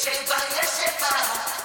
sais pas.